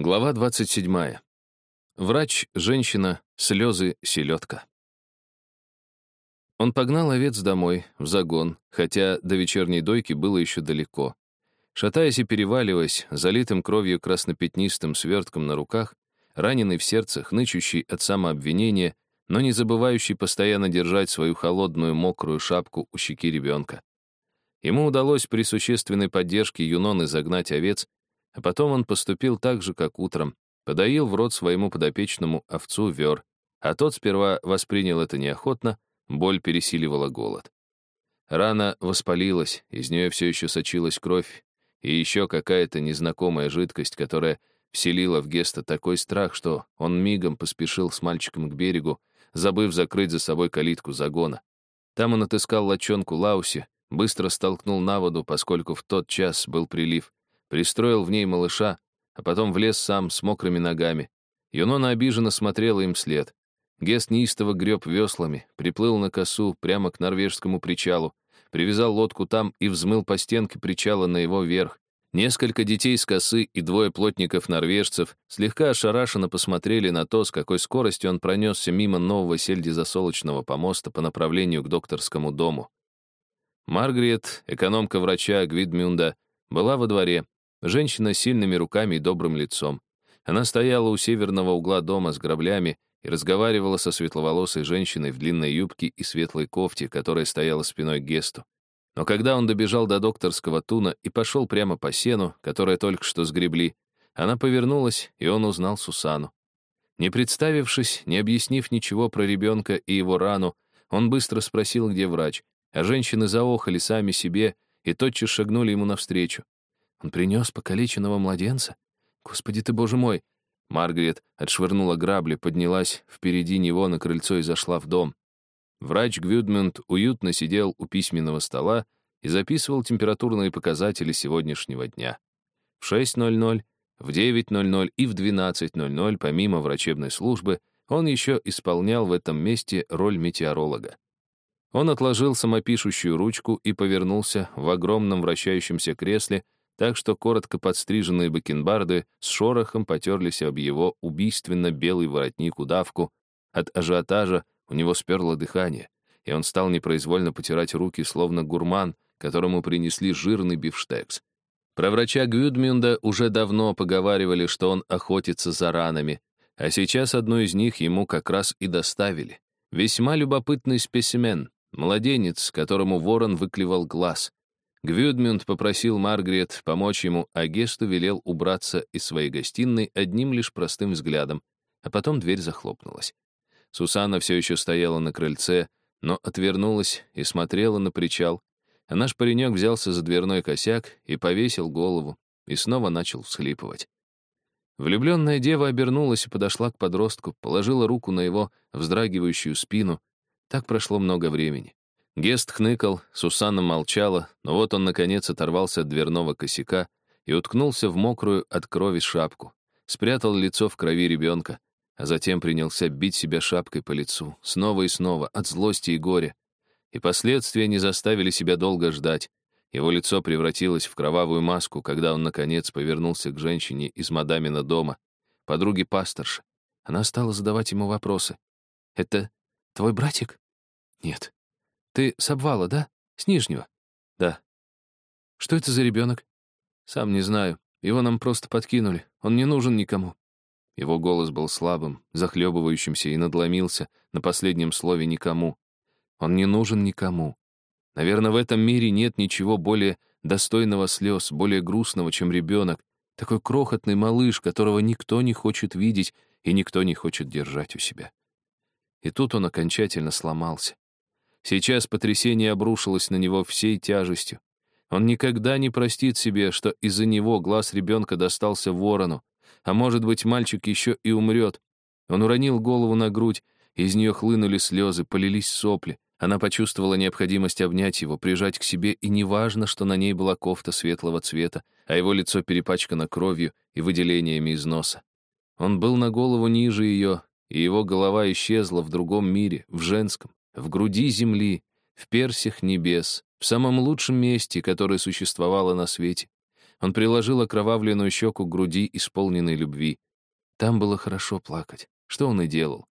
Глава 27. Врач, женщина, слезы, селедка. Он погнал овец домой, в загон, хотя до вечерней дойки было еще далеко. Шатаясь и переваливаясь, залитым кровью краснопятнистым свертком на руках, раненый в сердце, хнычущий от самообвинения, но не забывающий постоянно держать свою холодную мокрую шапку у щеки ребенка. Ему удалось при существенной поддержке Юноны загнать овец, а потом он поступил так же, как утром, подоил в рот своему подопечному овцу вер, а тот сперва воспринял это неохотно, боль пересиливала голод. Рана воспалилась, из нее все еще сочилась кровь, и еще какая-то незнакомая жидкость, которая вселила в Геста такой страх, что он мигом поспешил с мальчиком к берегу, забыв закрыть за собой калитку загона. Там он отыскал лочонку Лауси, быстро столкнул на воду, поскольку в тот час был прилив, пристроил в ней малыша, а потом влез сам с мокрыми ногами. Юнона обиженно смотрела им след. Гест неистово греб веслами, приплыл на косу прямо к норвежскому причалу, привязал лодку там и взмыл по стенке причала на его верх. Несколько детей с косы и двое плотников-норвежцев слегка ошарашенно посмотрели на то, с какой скоростью он пронесся мимо нового сельдизасолочного помоста по направлению к докторскому дому. Маргарет, экономка врача Гвидмюнда, была во дворе, Женщина с сильными руками и добрым лицом. Она стояла у северного угла дома с граблями и разговаривала со светловолосой женщиной в длинной юбке и светлой кофте, которая стояла спиной к Гесту. Но когда он добежал до докторского туна и пошел прямо по сену, которое только что сгребли, она повернулась, и он узнал Сусану. Не представившись, не объяснив ничего про ребенка и его рану, он быстро спросил, где врач, а женщины заохали сами себе и тотчас шагнули ему навстречу. Он принес покалеченного младенца? Господи ты, боже мой! Маргарет отшвырнула грабли, поднялась впереди него на крыльцо и зашла в дом. Врач Гвюдмюнд уютно сидел у письменного стола и записывал температурные показатели сегодняшнего дня. В 6.00, в 9.00 и в 12.00, помимо врачебной службы, он еще исполнял в этом месте роль метеоролога. Он отложил самопишущую ручку и повернулся в огромном вращающемся кресле, так что коротко подстриженные бакенбарды с шорохом потерлись об его убийственно белый воротник-удавку. От ажиотажа у него сперло дыхание, и он стал непроизвольно потирать руки, словно гурман, которому принесли жирный бифштекс. Про врача Гюдмюнда уже давно поговаривали, что он охотится за ранами, а сейчас одну из них ему как раз и доставили. Весьма любопытный спесимен, младенец, которому ворон выклевал глаз. Гвюдмюнд попросил Маргарет помочь ему, а Гесту велел убраться из своей гостиной одним лишь простым взглядом, а потом дверь захлопнулась. Сусанна все еще стояла на крыльце, но отвернулась и смотрела на причал, а наш паренек взялся за дверной косяк и повесил голову, и снова начал всхлипывать. Влюбленная дева обернулась и подошла к подростку, положила руку на его вздрагивающую спину. Так прошло много времени. Гест хныкал, Сусанна молчала, но вот он, наконец, оторвался от дверного косяка и уткнулся в мокрую от крови шапку, спрятал лицо в крови ребенка, а затем принялся бить себя шапкой по лицу, снова и снова, от злости и горя. И последствия не заставили себя долго ждать. Его лицо превратилось в кровавую маску, когда он, наконец, повернулся к женщине из мадамина дома, подруге пасторши. Она стала задавать ему вопросы. «Это твой братик?» «Нет». Ты с обвала, да? С нижнего? Да. Что это за ребенок? Сам не знаю. Его нам просто подкинули. Он не нужен никому. Его голос был слабым, захлебывающимся и надломился на последнем слове «никому». Он не нужен никому. Наверное, в этом мире нет ничего более достойного слез, более грустного, чем ребенок, такой крохотный малыш, которого никто не хочет видеть и никто не хочет держать у себя. И тут он окончательно сломался. Сейчас потрясение обрушилось на него всей тяжестью. Он никогда не простит себе, что из-за него глаз ребенка достался ворону, а может быть, мальчик еще и умрет. Он уронил голову на грудь, из нее хлынули слезы, полились сопли. Она почувствовала необходимость обнять его, прижать к себе, и неважно, что на ней была кофта светлого цвета, а его лицо перепачкано кровью и выделениями из носа. Он был на голову ниже ее, и его голова исчезла в другом мире, в женском в груди земли, в персях небес, в самом лучшем месте, которое существовало на свете. Он приложил окровавленную щеку к груди, исполненной любви. Там было хорошо плакать, что он и делал.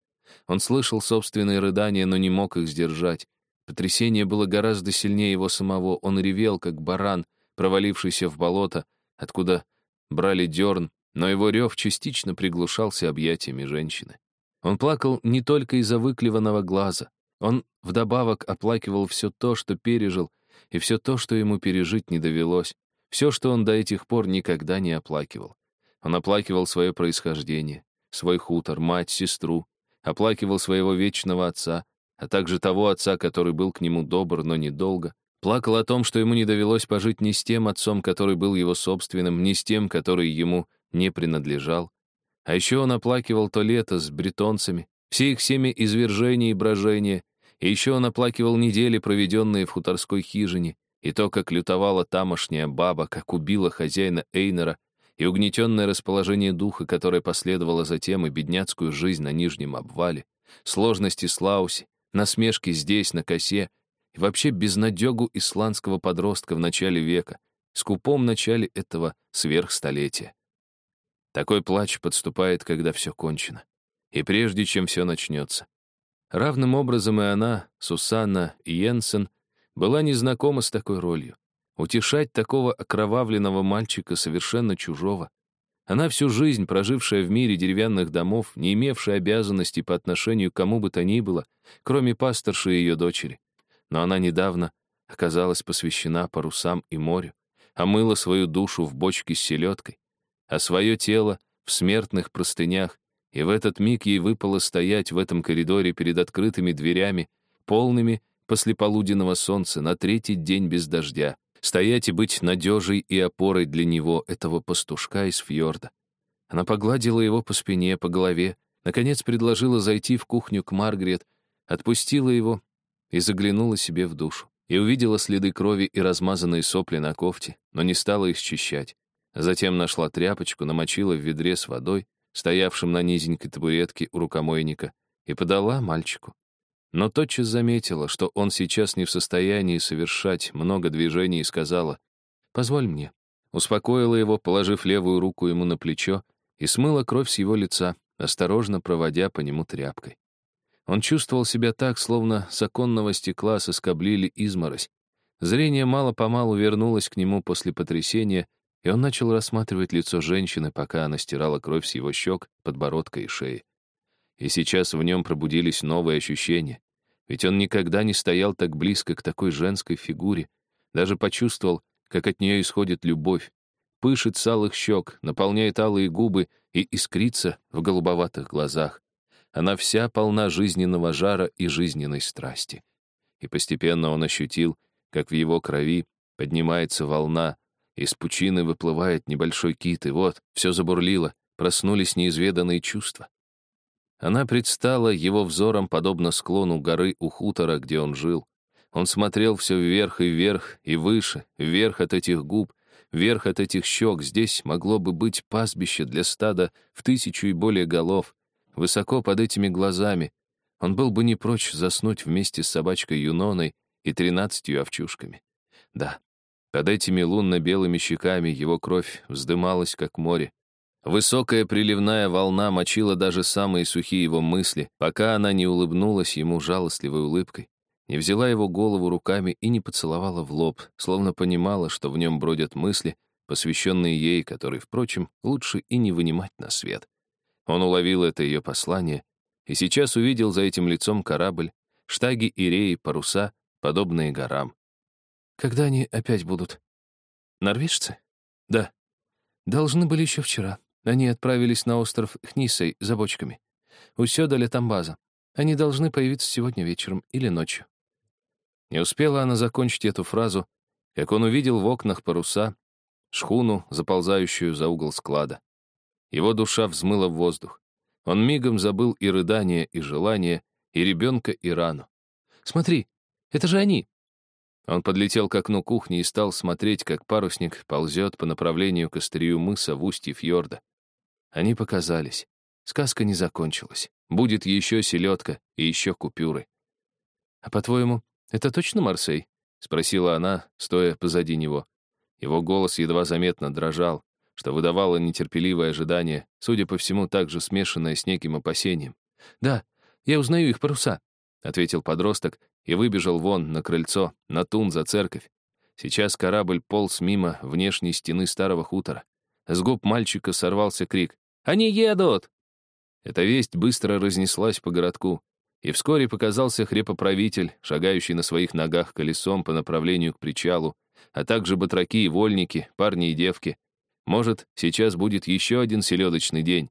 Он слышал собственные рыдания, но не мог их сдержать. Потрясение было гораздо сильнее его самого. Он ревел, как баран, провалившийся в болото, откуда брали дерн, но его рев частично приглушался объятиями женщины. Он плакал не только из-за выклеванного глаза. Он вдобавок оплакивал все то, что пережил, и все то, что ему пережить не довелось, все, что он до этих пор никогда не оплакивал. Он оплакивал свое происхождение, свой хутор, мать, сестру, оплакивал своего вечного отца, а также того отца, который был к нему добр, но недолго, плакал о том, что ему не довелось пожить ни с тем отцом, который был его собственным, ни с тем, который ему не принадлежал. А еще он оплакивал то лето с бретонцами, все их семя извержения и брожения, и еще он оплакивал недели, проведенные в хуторской хижине, и то, как лютовала тамошняя баба, как убила хозяина Эйнера, и угнетенное расположение духа, которое последовало затем, и бедняцкую жизнь на Нижнем обвале, сложности с Лауси, насмешки здесь, на косе, и вообще безнадегу исландского подростка в начале века, скупом начале этого сверхстолетия. Такой плач подступает, когда все кончено. И прежде чем все начнется. Равным образом и она, Сусанна Йенсен, была незнакома с такой ролью. Утешать такого окровавленного мальчика совершенно чужого. Она всю жизнь, прожившая в мире деревянных домов, не имевшая обязанностей по отношению к кому бы то ни было, кроме пасторши и ее дочери. Но она недавно оказалась посвящена парусам и морю, омыла свою душу в бочке с селедкой, а свое тело в смертных простынях, и в этот миг ей выпало стоять в этом коридоре перед открытыми дверями, полными послеполуденного солнца, на третий день без дождя, стоять и быть надежей и опорой для него, этого пастушка из фьорда. Она погладила его по спине, по голове, наконец предложила зайти в кухню к Маргарет, отпустила его и заглянула себе в душу. И увидела следы крови и размазанные сопли на кофте, но не стала их счищать. Затем нашла тряпочку, намочила в ведре с водой, стоявшим на низенькой табуретке у рукомойника, и подала мальчику. Но тотчас заметила, что он сейчас не в состоянии совершать много движений и сказала «Позволь мне». Успокоила его, положив левую руку ему на плечо, и смыла кровь с его лица, осторожно проводя по нему тряпкой. Он чувствовал себя так, словно с оконного стекла соскоблили изморозь. Зрение мало-помалу вернулось к нему после потрясения, и он начал рассматривать лицо женщины, пока она стирала кровь с его щек, подбородка и шеи. И сейчас в нем пробудились новые ощущения. Ведь он никогда не стоял так близко к такой женской фигуре, даже почувствовал, как от нее исходит любовь, пышет с алых щек, наполняет алые губы и искрится в голубоватых глазах. Она вся полна жизненного жара и жизненной страсти. И постепенно он ощутил, как в его крови поднимается волна, из пучины выплывает небольшой кит, и вот, все забурлило, проснулись неизведанные чувства. Она предстала его взором, подобно склону горы у хутора, где он жил. Он смотрел все вверх и вверх, и выше, вверх от этих губ, вверх от этих щек. Здесь могло бы быть пастбище для стада в тысячу и более голов. Высоко под этими глазами он был бы не прочь заснуть вместе с собачкой Юноной и тринадцатью овчушками. Да, под этими лунно-белыми щеками его кровь вздымалась, как море. Высокая приливная волна мочила даже самые сухие его мысли, пока она не улыбнулась ему жалостливой улыбкой, не взяла его голову руками и не поцеловала в лоб, словно понимала, что в нем бродят мысли, посвященные ей, которые, впрочем, лучше и не вынимать на свет. Он уловил это ее послание и сейчас увидел за этим лицом корабль, штаги и реи, паруса, подобные горам. Когда они опять будут? Норвежцы? Да. Должны были еще вчера. Они отправились на остров Хнисой за бочками. У Сёдаля там база. Они должны появиться сегодня вечером или ночью. Не успела она закончить эту фразу, как он увидел в окнах паруса, шхуну, заползающую за угол склада. Его душа взмыла в воздух. Он мигом забыл и рыдание, и желание, и ребенка, и рану. «Смотри, это же они!» Он подлетел к окну кухни и стал смотреть, как парусник ползет по направлению к острию мыса в устье фьорда. Они показались. Сказка не закончилась. Будет еще селедка и еще купюры. «А по-твоему, это точно Марсей?» — спросила она, стоя позади него. Его голос едва заметно дрожал, что выдавало нетерпеливое ожидание, судя по всему, также смешанное с неким опасением. «Да, я узнаю их паруса», — ответил подросток и выбежал вон, на крыльцо, на тун за церковь. Сейчас корабль полз мимо внешней стены старого хутора. С губ мальчика сорвался крик. «Они едут!» Эта весть быстро разнеслась по городку, и вскоре показался хрепоправитель, шагающий на своих ногах колесом по направлению к причалу, а также батраки и вольники, парни и девки. Может, сейчас будет еще один селедочный день.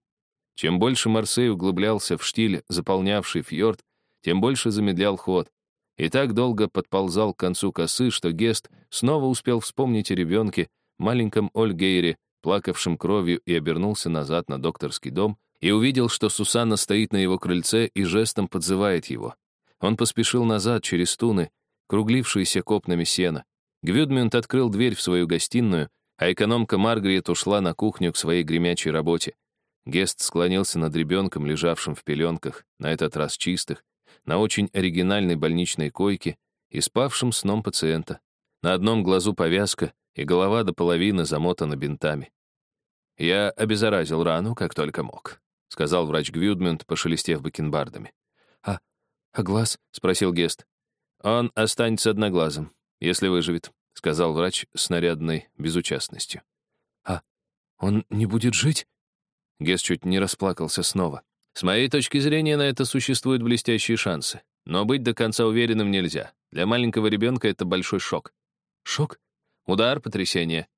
Чем больше Марсей углублялся в штиль, заполнявший фьорд, тем больше замедлял ход. И так долго подползал к концу косы, что Гест снова успел вспомнить о ребенке, маленьком Ольгейре, плакавшем кровью, и обернулся назад на докторский дом, и увидел, что Сусанна стоит на его крыльце и жестом подзывает его. Он поспешил назад через туны, круглившиеся копнами сена. Гвюдмюнд открыл дверь в свою гостиную, а экономка Маргаret ушла на кухню к своей гремячей работе. Гест склонился над ребенком, лежавшим в пеленках, на этот раз чистых, на очень оригинальной больничной койке и спавшим сном пациента. На одном глазу повязка, и голова до половины замотана бинтами. Я обеззаразил рану, как только мог. — сказал врач Гвюдмюнд, пошелестев бакенбардами. «А, а глаз?» — спросил Гест. «Он останется одноглазым, если выживет», — сказал врач с нарядной безучастностью. «А он не будет жить?» Гест чуть не расплакался снова. «С моей точки зрения, на это существуют блестящие шансы. Но быть до конца уверенным нельзя. Для маленького ребенка это большой шок». «Шок?» «Удар, потрясение».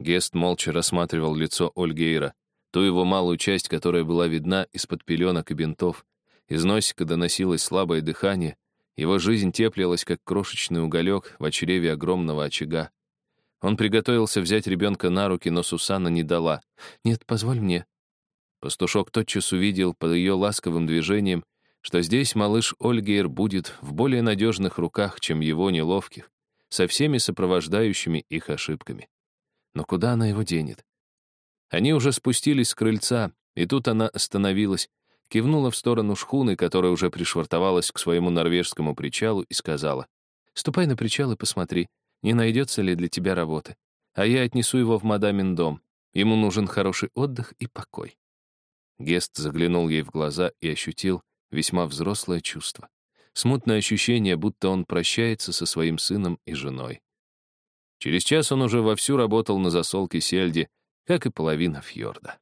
Гест молча рассматривал лицо Ольгейра ту его малую часть, которая была видна из-под пеленок и бинтов. Из носика доносилось слабое дыхание, его жизнь теплилась, как крошечный уголек в очреве огромного очага. Он приготовился взять ребенка на руки, но Сусанна не дала. «Нет, позволь мне». Пастушок тотчас увидел под ее ласковым движением, что здесь малыш Ольгейр будет в более надежных руках, чем его неловких, со всеми сопровождающими их ошибками. Но куда она его денет? Они уже спустились с крыльца, и тут она остановилась, кивнула в сторону шхуны, которая уже пришвартовалась к своему норвежскому причалу, и сказала, «Ступай на причал и посмотри, не найдется ли для тебя работы. А я отнесу его в мадамин дом. Ему нужен хороший отдых и покой». Гест заглянул ей в глаза и ощутил весьма взрослое чувство. Смутное ощущение, будто он прощается со своим сыном и женой. Через час он уже вовсю работал на засолке сельди, как и половина фьорда.